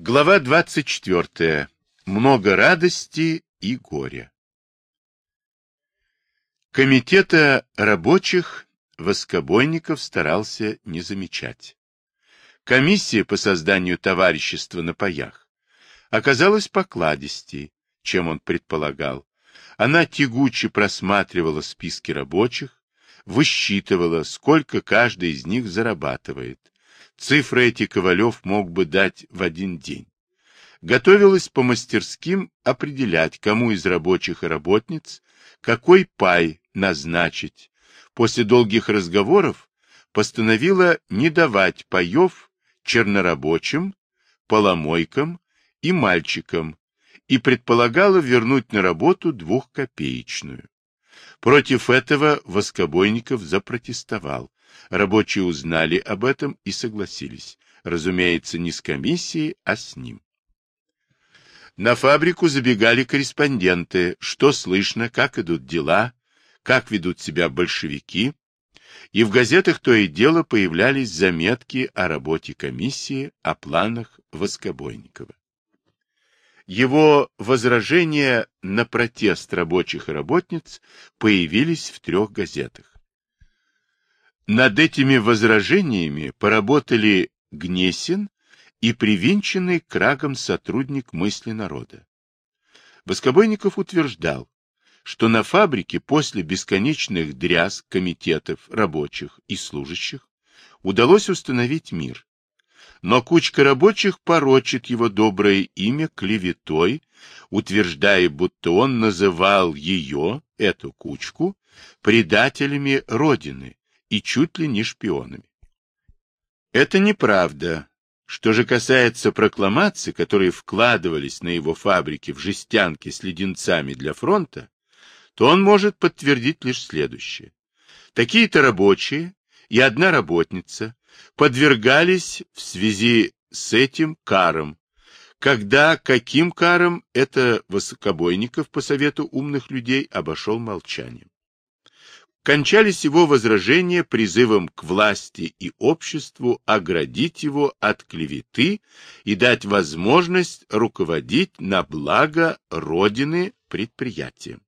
Глава 24. Много радости и горя. Комитета рабочих воскобойников старался не замечать. Комиссия по созданию товарищества на паях оказалась покладистей, чем он предполагал. Она тягуче просматривала списки рабочих, высчитывала, сколько каждый из них зарабатывает, Цифры эти Ковалев мог бы дать в один день. Готовилась по мастерским определять, кому из рабочих и работниц какой пай назначить. После долгих разговоров постановила не давать паев чернорабочим, поломойкам и мальчикам и предполагала вернуть на работу двухкопеечную. Против этого Воскобойников запротестовал. Рабочие узнали об этом и согласились. Разумеется, не с комиссией, а с ним. На фабрику забегали корреспонденты, что слышно, как идут дела, как ведут себя большевики, и в газетах то и дело появлялись заметки о работе комиссии, о планах Воскобойникова. Его возражения на протест рабочих и работниц появились в трех газетах. Над этими возражениями поработали Гнесин и привинченный крагом сотрудник мысли народа. Воскобойников утверждал, что на фабрике после бесконечных дрязг комитетов рабочих и служащих удалось установить мир. Но кучка рабочих порочит его доброе имя клеветой, утверждая, будто он называл ее, эту кучку, предателями Родины, и чуть ли не шпионами. Это неправда. Что же касается прокламаций, которые вкладывались на его фабрике в жестянки с леденцами для фронта, то он может подтвердить лишь следующее. Такие-то рабочие и одна работница подвергались в связи с этим карам. Когда каким карам это Высокобойников по совету умных людей обошел молчанием кончались его возражения призывом к власти и обществу оградить его от клеветы и дать возможность руководить на благо Родины предприятием.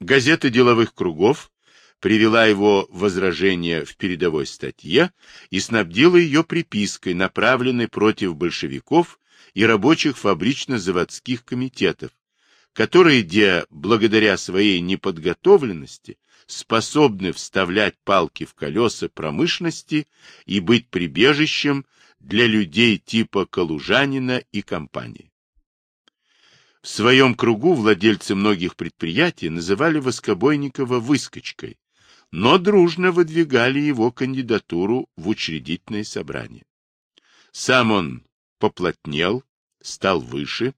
Газета деловых кругов привела его возражение в передовой статье и снабдила ее припиской, направленной против большевиков и рабочих фабрично-заводских комитетов, которые, где благодаря своей неподготовленности способны вставлять палки в колеса промышленности и быть прибежищем для людей типа Калужанина и компании. В своем кругу владельцы многих предприятий называли Воскобойникова «выскочкой», но дружно выдвигали его кандидатуру в учредительное собрание. Сам он поплотнел, стал выше,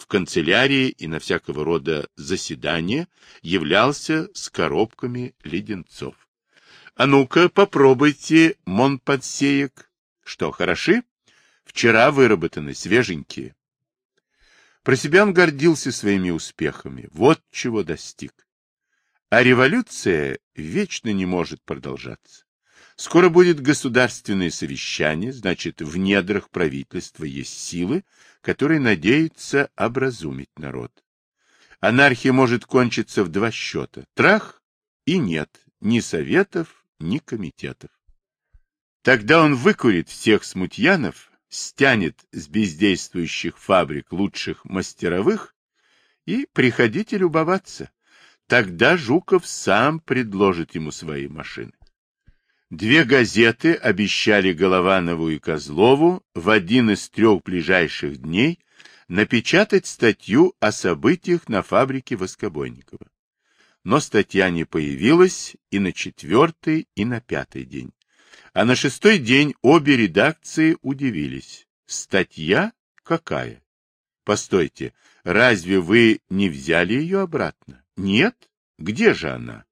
в канцелярии и на всякого рода заседания являлся с коробками леденцов. — А ну-ка, попробуйте, монподсеек. Что, хороши? Вчера выработаны, свеженькие. Про себя он гордился своими успехами. Вот чего достиг. А революция вечно не может продолжаться. Скоро будет государственное совещание, значит, в недрах правительства есть силы, которые надеются образумить народ. Анархия может кончиться в два счета. Трах и нет ни советов, ни комитетов. Тогда он выкурит всех смутьянов, стянет с бездействующих фабрик лучших мастеровых и приходите любоваться. Тогда Жуков сам предложит ему свои машины. Две газеты обещали Голованову и Козлову в один из трех ближайших дней напечатать статью о событиях на фабрике Воскобойникова. Но статья не появилась и на четвертый, и на пятый день. А на шестой день обе редакции удивились. Статья какая? Постойте, разве вы не взяли ее обратно? Нет? Где же она?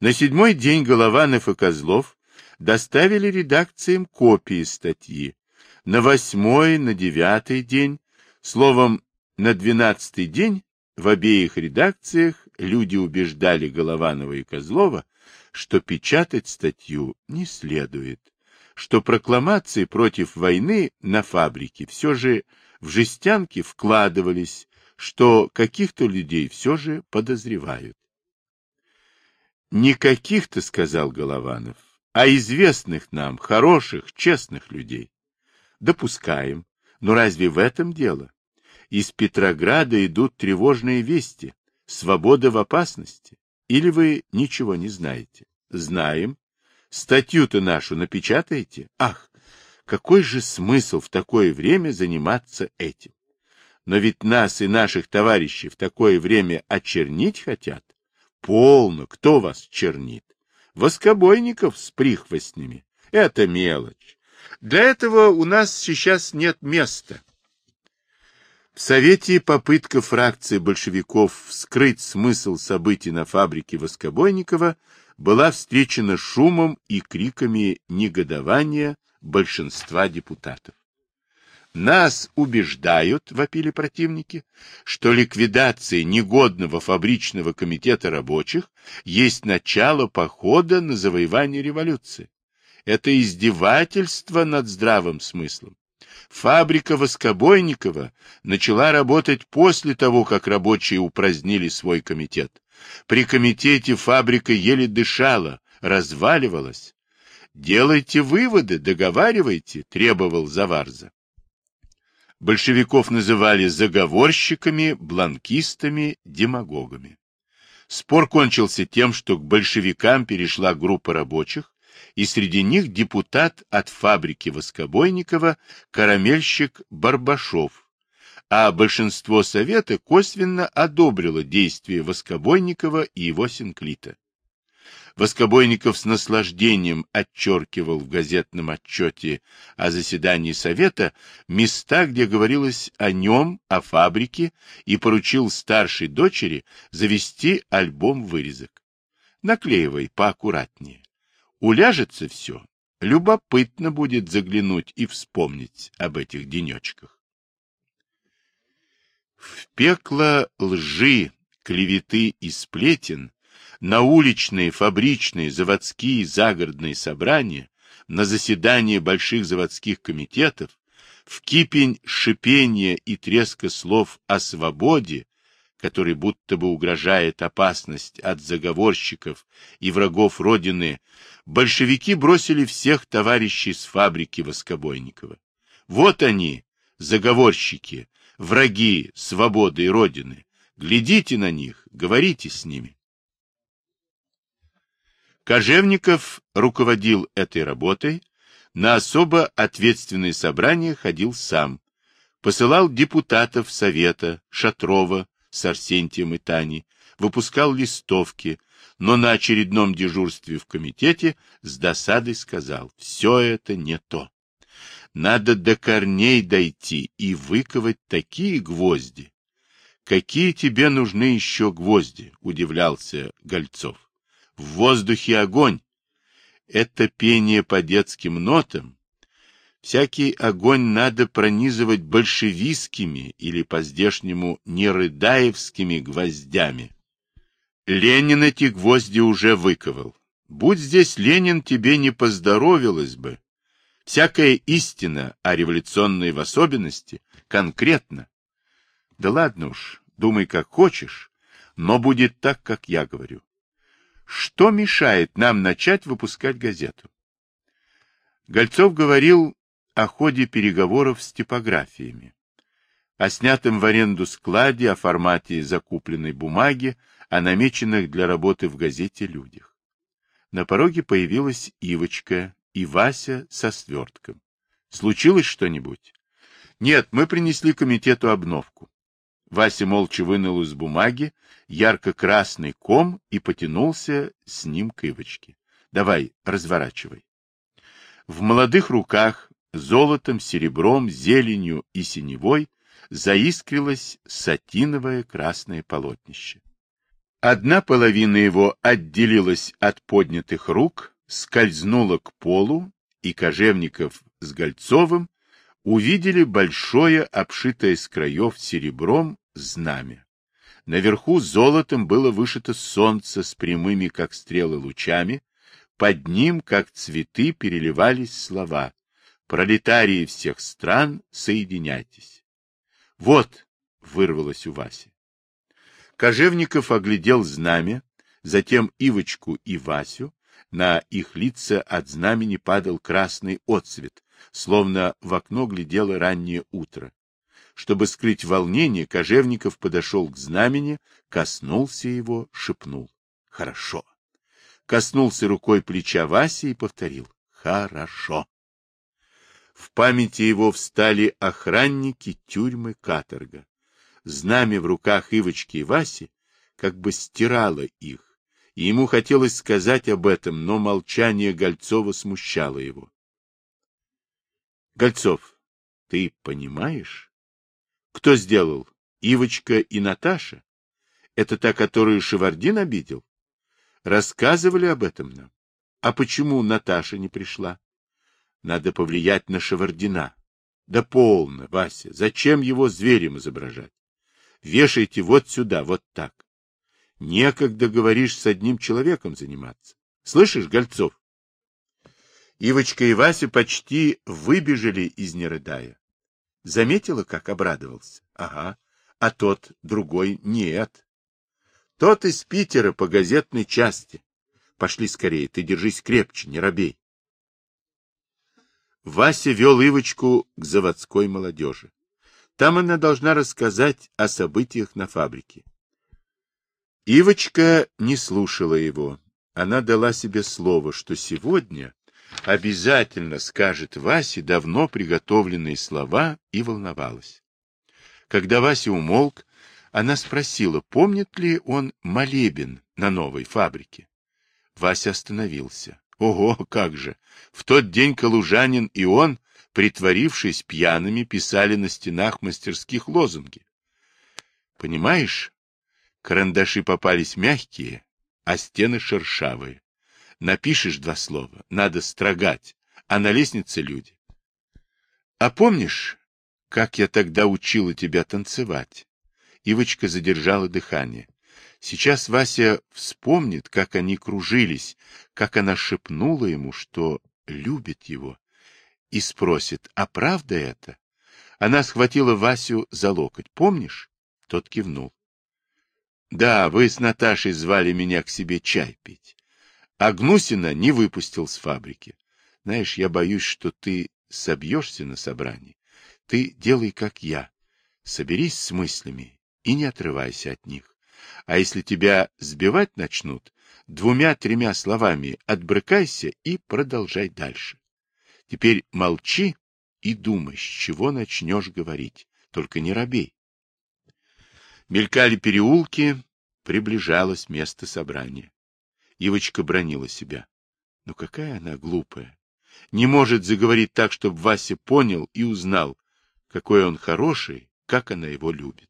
На седьмой день Голованов и Козлов доставили редакциям копии статьи. На восьмой, на девятый день, словом, на двенадцатый день в обеих редакциях люди убеждали Голованова и Козлова, что печатать статью не следует, что прокламации против войны на фабрике все же в жестянки вкладывались, что каких-то людей все же подозревают. Никаких-то, сказал Голованов, а известных нам, хороших, честных людей. Допускаем. Но разве в этом дело? Из Петрограда идут тревожные вести. Свобода в опасности. Или вы ничего не знаете? Знаем. Статью-то нашу напечатаете? Ах, какой же смысл в такое время заниматься этим? Но ведь нас и наших товарищей в такое время очернить хотят. Полно, кто вас чернит? Воскобойников с прихвостнями. Это мелочь. Для этого у нас сейчас нет места. В Совете попытка фракции большевиков вскрыть смысл событий на фабрике Воскобойникова была встречена шумом и криками негодования большинства депутатов. Нас убеждают, вопили противники, что ликвидация негодного фабричного комитета рабочих есть начало похода на завоевание революции. Это издевательство над здравым смыслом. Фабрика Воскобойникова начала работать после того, как рабочие упразднили свой комитет. При комитете фабрика еле дышала, разваливалась. «Делайте выводы, договаривайте», — требовал Заварза. Большевиков называли заговорщиками, бланкистами, демагогами. Спор кончился тем, что к большевикам перешла группа рабочих, и среди них депутат от фабрики Воскобойникова, карамельщик Барбашов, а большинство совета косвенно одобрило действия Воскобойникова и его синклита. Воскобойников с наслаждением отчеркивал в газетном отчете о заседании Совета места, где говорилось о нем, о фабрике, и поручил старшей дочери завести альбом вырезок. Наклеивай поаккуратнее. Уляжется все, любопытно будет заглянуть и вспомнить об этих денечках. В пекло лжи, клеветы и сплетен на уличные, фабричные, заводские, загородные собрания, на заседания больших заводских комитетов, в кипень шипения и треска слов о свободе, который будто бы угрожает опасность от заговорщиков и врагов Родины, большевики бросили всех товарищей с фабрики Воскобойникова. Вот они, заговорщики, враги свободы и Родины. Глядите на них, говорите с ними. Кожевников руководил этой работой, на особо ответственные собрания ходил сам, посылал депутатов Совета, Шатрова с Арсентием и Таней, выпускал листовки, но на очередном дежурстве в комитете с досадой сказал, все это не то. Надо до корней дойти и выковать такие гвозди. Какие тебе нужны еще гвозди? Удивлялся Гольцов. В воздухе огонь. Это пение по детским нотам. Всякий огонь надо пронизывать большевистскими или по-здешнему нерыдаевскими гвоздями. Ленин эти гвозди уже выковал. Будь здесь Ленин, тебе не поздоровилось бы. Всякая истина, а революционные в особенности, конкретно. Да ладно уж, думай как хочешь, но будет так, как я говорю. Что мешает нам начать выпускать газету? Гольцов говорил о ходе переговоров с типографиями, о снятом в аренду складе, о формате закупленной бумаги, о намеченных для работы в газете людях. На пороге появилась Ивочка и Вася со свертком. Случилось что-нибудь? Нет, мы принесли комитету обновку. Вася молча вынул из бумаги ярко-красный ком и потянулся с ним к Ивочке. Давай, разворачивай. В молодых руках золотом, серебром, зеленью и синевой заискрилось сатиновое красное полотнище. Одна половина его отделилась от поднятых рук, скользнула к полу, и Кожевников с Гольцовым увидели большое, обшитое с краев серебром, знамя. Наверху золотом было вышито солнце с прямыми, как стрелы, лучами, Под ним, как цветы, переливались слова. Пролетарии всех стран, соединяйтесь. Вот, вырвалось у Васи. Кожевников оглядел знамя, затем Ивочку и Васю. На их лица от знамени падал красный отцвет, словно в окно глядело раннее утро. Чтобы скрыть волнение, Кожевников подошел к знамени, коснулся его, шепнул. Хорошо. Коснулся рукой плеча Васи и повторил. Хорошо. В памяти его встали охранники тюрьмы каторга. Знамя в руках Ивочки и Васи как бы стирало их, и ему хотелось сказать об этом, но молчание Гольцова смущало его. Гольцов, ты понимаешь? Кто сделал? Ивочка и Наташа? Это та, которую Шевардин обидел? Рассказывали об этом нам. А почему Наташа не пришла? Надо повлиять на Шевардина. Да полно, Вася, зачем его зверем изображать? Вешайте вот сюда, вот так. Некогда, говоришь, с одним человеком заниматься. Слышишь, Гольцов? Ивочка и Вася почти выбежали из нерыдая. Заметила, как обрадовался? Ага. А тот, другой, нет. Тот из Питера по газетной части. Пошли скорее, ты держись крепче, не робей. Вася вел Ивочку к заводской молодежи. Там она должна рассказать о событиях на фабрике. Ивочка не слушала его. Она дала себе слово, что сегодня обязательно скажет Васе давно приготовленные слова и волновалась. Когда Вася умолк, она спросила, помнит ли он молебен на новой фабрике. Вася остановился. Ого, как же! В тот день Калужанин и он, притворившись пьяными, писали на стенах мастерских лозунги. Понимаешь, карандаши попались мягкие, а стены шершавые. Напишешь два слова, надо строгать, а на лестнице люди. А помнишь, как я тогда учила тебя танцевать? Ивочка задержала дыхание. Сейчас Вася вспомнит, как они кружились, как она шепнула ему, что любит его, и спросит, а правда это? Она схватила Васю за локоть. Помнишь? Тот кивнул. Да, вы с Наташей звали меня к себе чай пить. А Гнусина не выпустил с фабрики. Знаешь, я боюсь, что ты собьешься на собрании. Ты делай, как я. Соберись с мыслями и не отрывайся от них. А если тебя сбивать начнут, двумя-тремя словами отбрыкайся и продолжай дальше. Теперь молчи и думай, с чего начнешь говорить. Только не робей. Мелькали переулки, приближалось место собрания. Ивочка бронила себя. Но какая она глупая. Не может заговорить так, чтобы Вася понял и узнал, какой он хороший, как она его любит.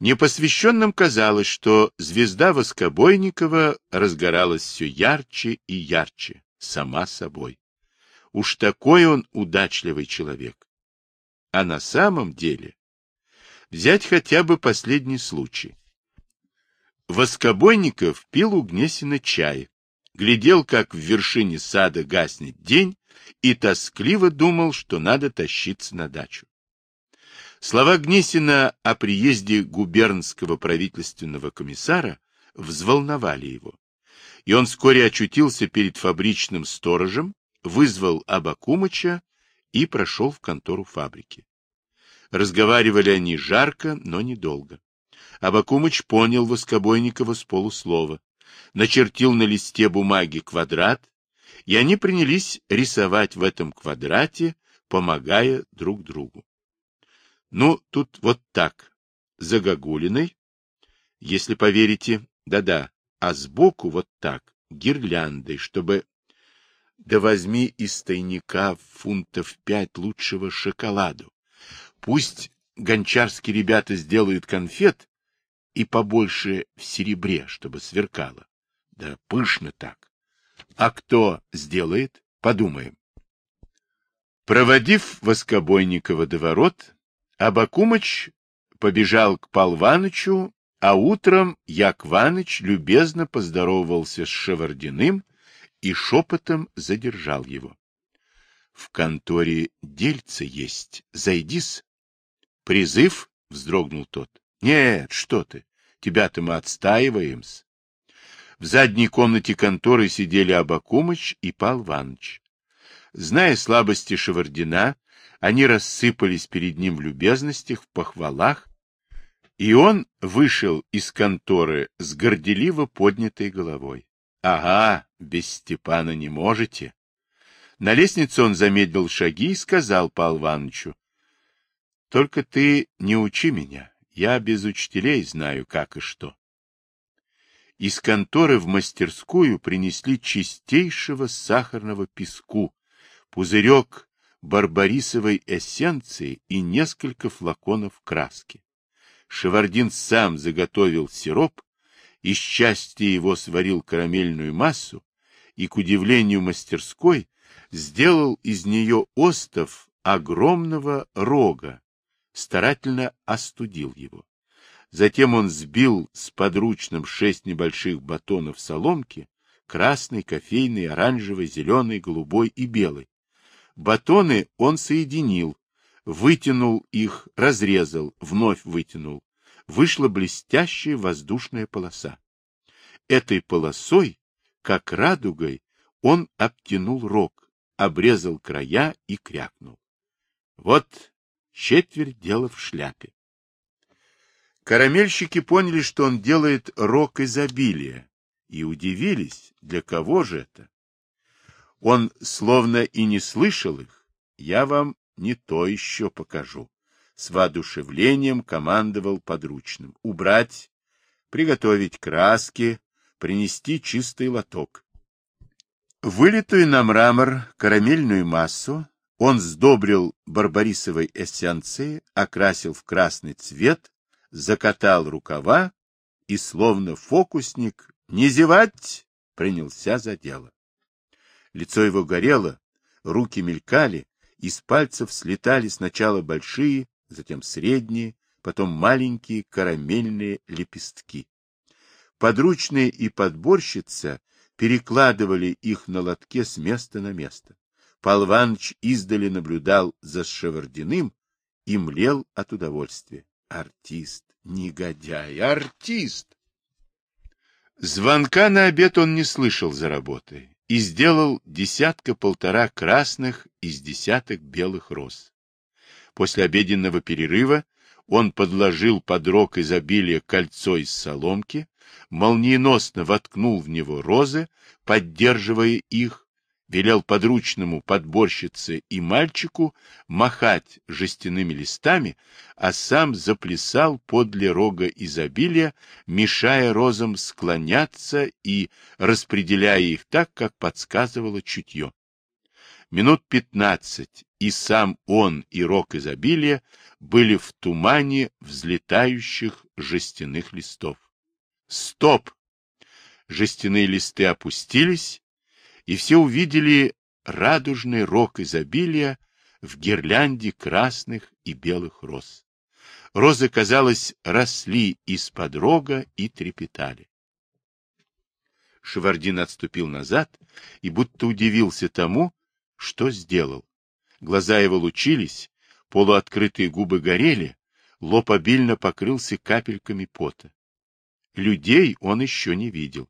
Непосвященным казалось, что звезда Воскобойникова разгоралась все ярче и ярче, сама собой. Уж такой он удачливый человек. А на самом деле, взять хотя бы последний случай. Воскобойников пил у Гнесина чай, глядел, как в вершине сада гаснет день, и тоскливо думал, что надо тащиться на дачу. Слова Гнесина о приезде губернского правительственного комиссара взволновали его, и он вскоре очутился перед фабричным сторожем, вызвал Абакумыча и прошел в контору фабрики. Разговаривали они жарко, но недолго. Абакумыч понял Воскобойникова с полуслова, начертил на листе бумаги квадрат, и они принялись рисовать в этом квадрате, помогая друг другу. Ну, тут вот так, загогулиной, если поверите, да-да, а сбоку вот так, гирляндой, чтобы... Да возьми из тайника фунтов пять лучшего шоколаду. Пусть гончарские ребята сделают конфет, и побольше в серебре, чтобы сверкало. Да пышно так. А кто сделает? Подумаем. Проводив Воскобойникова до ворот, Абакумыч побежал к Полванычу, а утром Якваныч любезно поздоровался с Шевардиным и шепотом задержал его. — В конторе дельце есть, зайдис. — Призыв? — вздрогнул тот. — Нет, что ты, тебя-то мы отстаиваем-с. В задней комнате конторы сидели Абакумыч и Пал Иваныч. Зная слабости Шевардина, они рассыпались перед ним в любезностях, в похвалах, и он вышел из конторы с горделиво поднятой головой. Ага, без Степана не можете. На лестнице он замедлил шаги и сказал Павлу Ивановичу, только ты не учи меня, я без учителей знаю, как и что. Из конторы в мастерскую принесли чистейшего сахарного песку, пузырек барбарисовой эссенции и несколько флаконов краски. Шевардин сам заготовил сироп, из части его сварил карамельную массу и, к удивлению мастерской, сделал из нее остов огромного рога, старательно остудил его. Затем он сбил с подручным шесть небольших батонов соломки, красный, кофейный, оранжевый, зеленый, голубой и белый. Батоны он соединил, вытянул их, разрезал, вновь вытянул. Вышла блестящая воздушная полоса. Этой полосой, как радугой, он обтянул рог, обрезал края и крякнул. Вот четверть дела в шляпе. Карамельщики поняли, что он делает рог изобилия, и удивились, для кого же это. Он словно и не слышал их. Я вам не то еще покажу. С воодушевлением командовал подручным. Убрать, приготовить краски, принести чистый лоток. Вылитую на мрамор карамельную массу он сдобрил барбарисовой эссенцией, окрасил в красный цвет, закатал рукава и, словно фокусник, не зевать, принялся за дело. Лицо его горело, руки мелькали, из пальцев слетали сначала большие, затем средние, потом маленькие карамельные лепестки. Подручные и подборщица перекладывали их на лотке с места на место. Пал Иванович издали наблюдал за Шевардиным и млел от удовольствия. Артист, негодяй, артист! Звонка на обед он не слышал за работой и сделал десятка-полтора красных из десяток белых роз. После обеденного перерыва он подложил под рог изобилия кольцо из соломки, молниеносно воткнул в него розы, поддерживая их, велел подручному подборщице и мальчику махать жестяными листами, а сам заплясал подле рога изобилия, мешая розам склоняться и распределяя их так, как подсказывало чутье. Минут пятнадцать и сам он, и рог изобилия были в тумане взлетающих жестяных листов. Стоп! Жестяные листы опустились, и все увидели радужный рог изобилия в гирлянде красных и белых роз. Розы, казалось, росли из-под рога и трепетали. Шевардин отступил назад и будто удивился тому, что сделал. Глаза его лучились, полуоткрытые губы горели, лоб обильно покрылся капельками пота. Людей он еще не видел.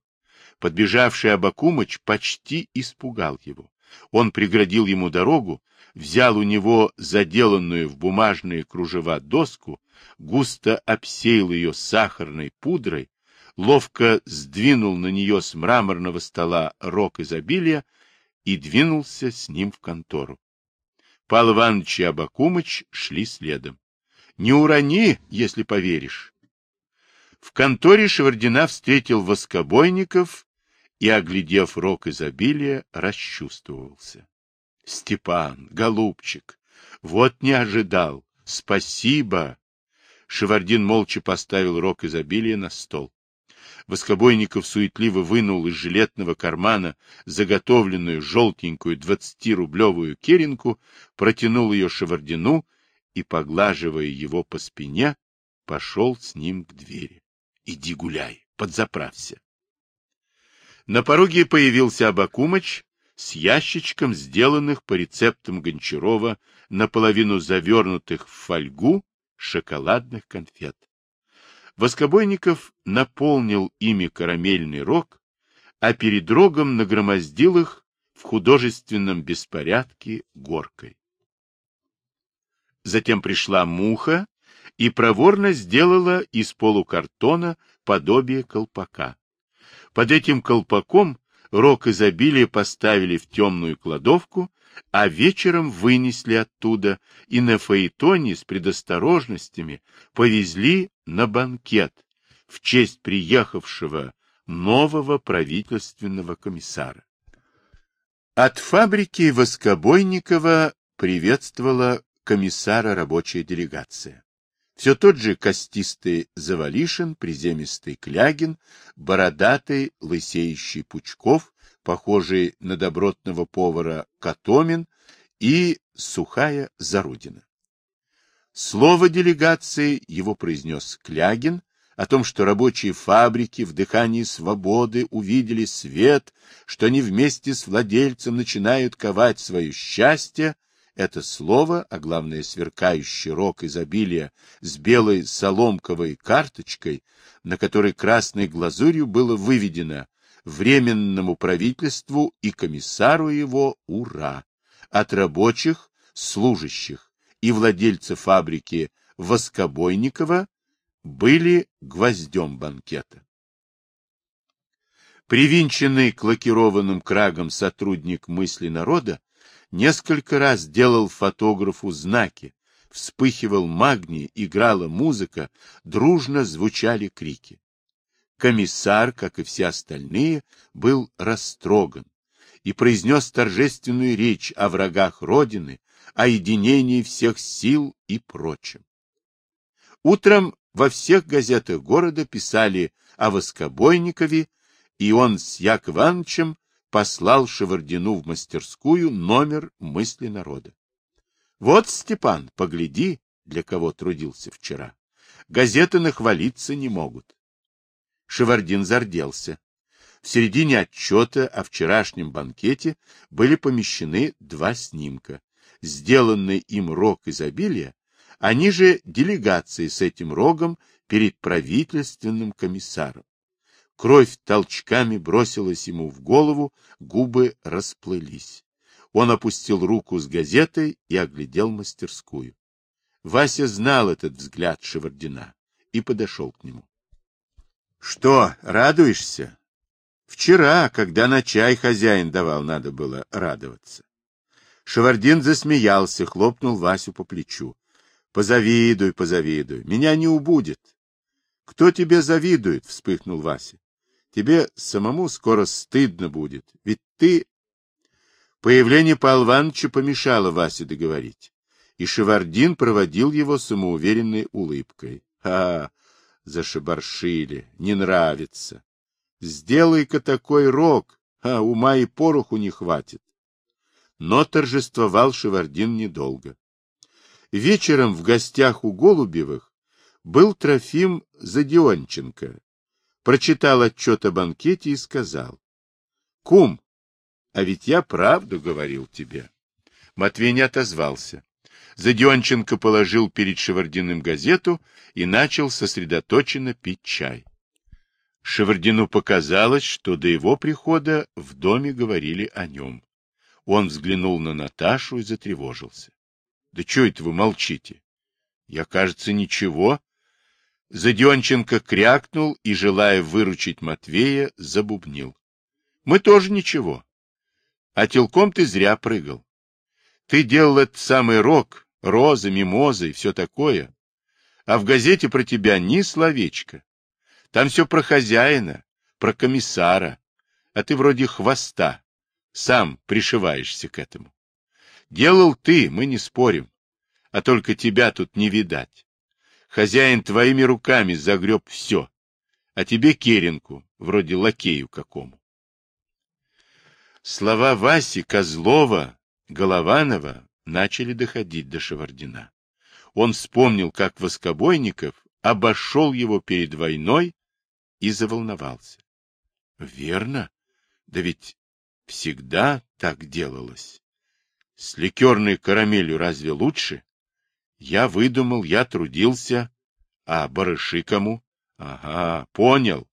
Подбежавший Абакумыч почти испугал его. Он преградил ему дорогу, взял у него заделанную в бумажные кружева доску, густо обсеял ее сахарной пудрой, ловко сдвинул на нее с мраморного стола рог изобилия и двинулся с ним в контору. Пал Иванович и Абакумыч шли следом. — Не урони, если поверишь. В конторе Шевардина встретил воскобойников и, оглядев рог изобилия, расчувствовался. — Степан, голубчик, вот не ожидал. Спасибо. Шевардин молча поставил рог изобилия на стол. Воскобойников суетливо вынул из жилетного кармана заготовленную желтенькую двадцатирублевую керенку, протянул ее Шевардину и, поглаживая его по спине, пошел с ним к двери. Иди гуляй, подзаправься. На пороге появился Абакумыч с ящичком, сделанных по рецептам Гончарова, наполовину завернутых в фольгу шоколадных конфет. Воскобойников наполнил ими карамельный рог, а перед рогом нагромоздил их в художественном беспорядке горкой. Затем пришла муха и проворно сделала из полукартона подобие колпака. Под этим колпаком рог изобилия поставили в темную кладовку, а вечером вынесли оттуда и на фаэтоне с предосторожностями повезли на банкет в честь приехавшего нового правительственного комиссара. От фабрики Воскобойникова приветствовала комиссара рабочая делегация. Все тот же костистый Завалишин, приземистый Клягин, бородатый, лысеющий Пучков, похожий на добротного повара Катомин и сухая Зарудина. Слово делегации его произнес Клягин о том, что рабочие фабрики в дыхании свободы увидели свет, что они вместе с владельцем начинают ковать свое счастье, это слово, а главное сверкающий рог изобилия с белой соломковой карточкой, на которой красной глазурью было выведено Временному правительству и комиссару его «Ура!» от рабочих, служащих и владельцев фабрики Воскобойникова были гвоздем банкета. Привинченный к лакированным крагам сотрудник мысли народа Несколько раз делал фотографу знаки, вспыхивал магний, играла музыка, дружно звучали крики. Комиссар, как и все остальные, был растроган и произнес торжественную речь о врагах Родины, о единении всех сил и прочем. Утром во всех газетах города писали о Воскобойникове, и он с Яков Ивановичем послал Шевардину в мастерскую номер мысли народа. Вот, Степан, погляди, для кого трудился вчера. Газеты нахвалиться не могут. Шевардин зарделся. В середине отчета о вчерашнем банкете были помещены два снимка. Сделанный им рог изобилия, они же делегации с этим рогом перед правительственным комиссаром. Кровь толчками бросилась ему в голову, губы расплылись. Он опустил руку с газетой и оглядел мастерскую. Вася знал этот взгляд Шевардина и подошел к нему. — Что, радуешься? Вчера, когда на чай хозяин давал, надо было радоваться. Шевардин засмеялся, хлопнул Васю по плечу. — Позавидуй, позавидуй, меня не убудет. — Кто тебе завидует? — вспыхнул Вася. Тебе самому скоро стыдно будет, ведь ты... Появление Павла помешало Васе договорить, и Шевардин проводил его самоуверенной улыбкой. А, зашибаршили, не нравится. Сделай-ка такой рог, а ума и пороху не хватит. Но торжествовал Шевардин недолго. Вечером в гостях у Голубевых был Трофим Задионченко, прочитал отчет о банкете и сказал. — Кум, а ведь я правду говорил тебе. Матвей не отозвался. Задионченко положил перед Шевардиным газету и начал сосредоточенно пить чай. Шевардину показалось, что до его прихода в доме говорили о нем. Он взглянул на Наташу и затревожился. — Да что это вы молчите? — Я, кажется, ничего, Заденченко крякнул и, желая выручить Матвея, забубнил. — Мы тоже ничего. А телком ты зря прыгал. Ты делал этот самый рок, розы, мимозы и все такое. А в газете про тебя ни словечка. Там все про хозяина, про комиссара, а ты вроде хвоста. Сам пришиваешься к этому. Делал ты, мы не спорим, а только тебя тут не видать. Хозяин твоими руками загреб все, а тебе керенку, вроде лакею какому. Слова Васи, Козлова, Голованова начали доходить до Шевардина. Он вспомнил, как Воскобойников обошел его перед войной и заволновался. Верно? Да ведь всегда так делалось. С ликерной карамелью разве лучше? Я выдумал, я трудился. А барыши кому? Ага, понял.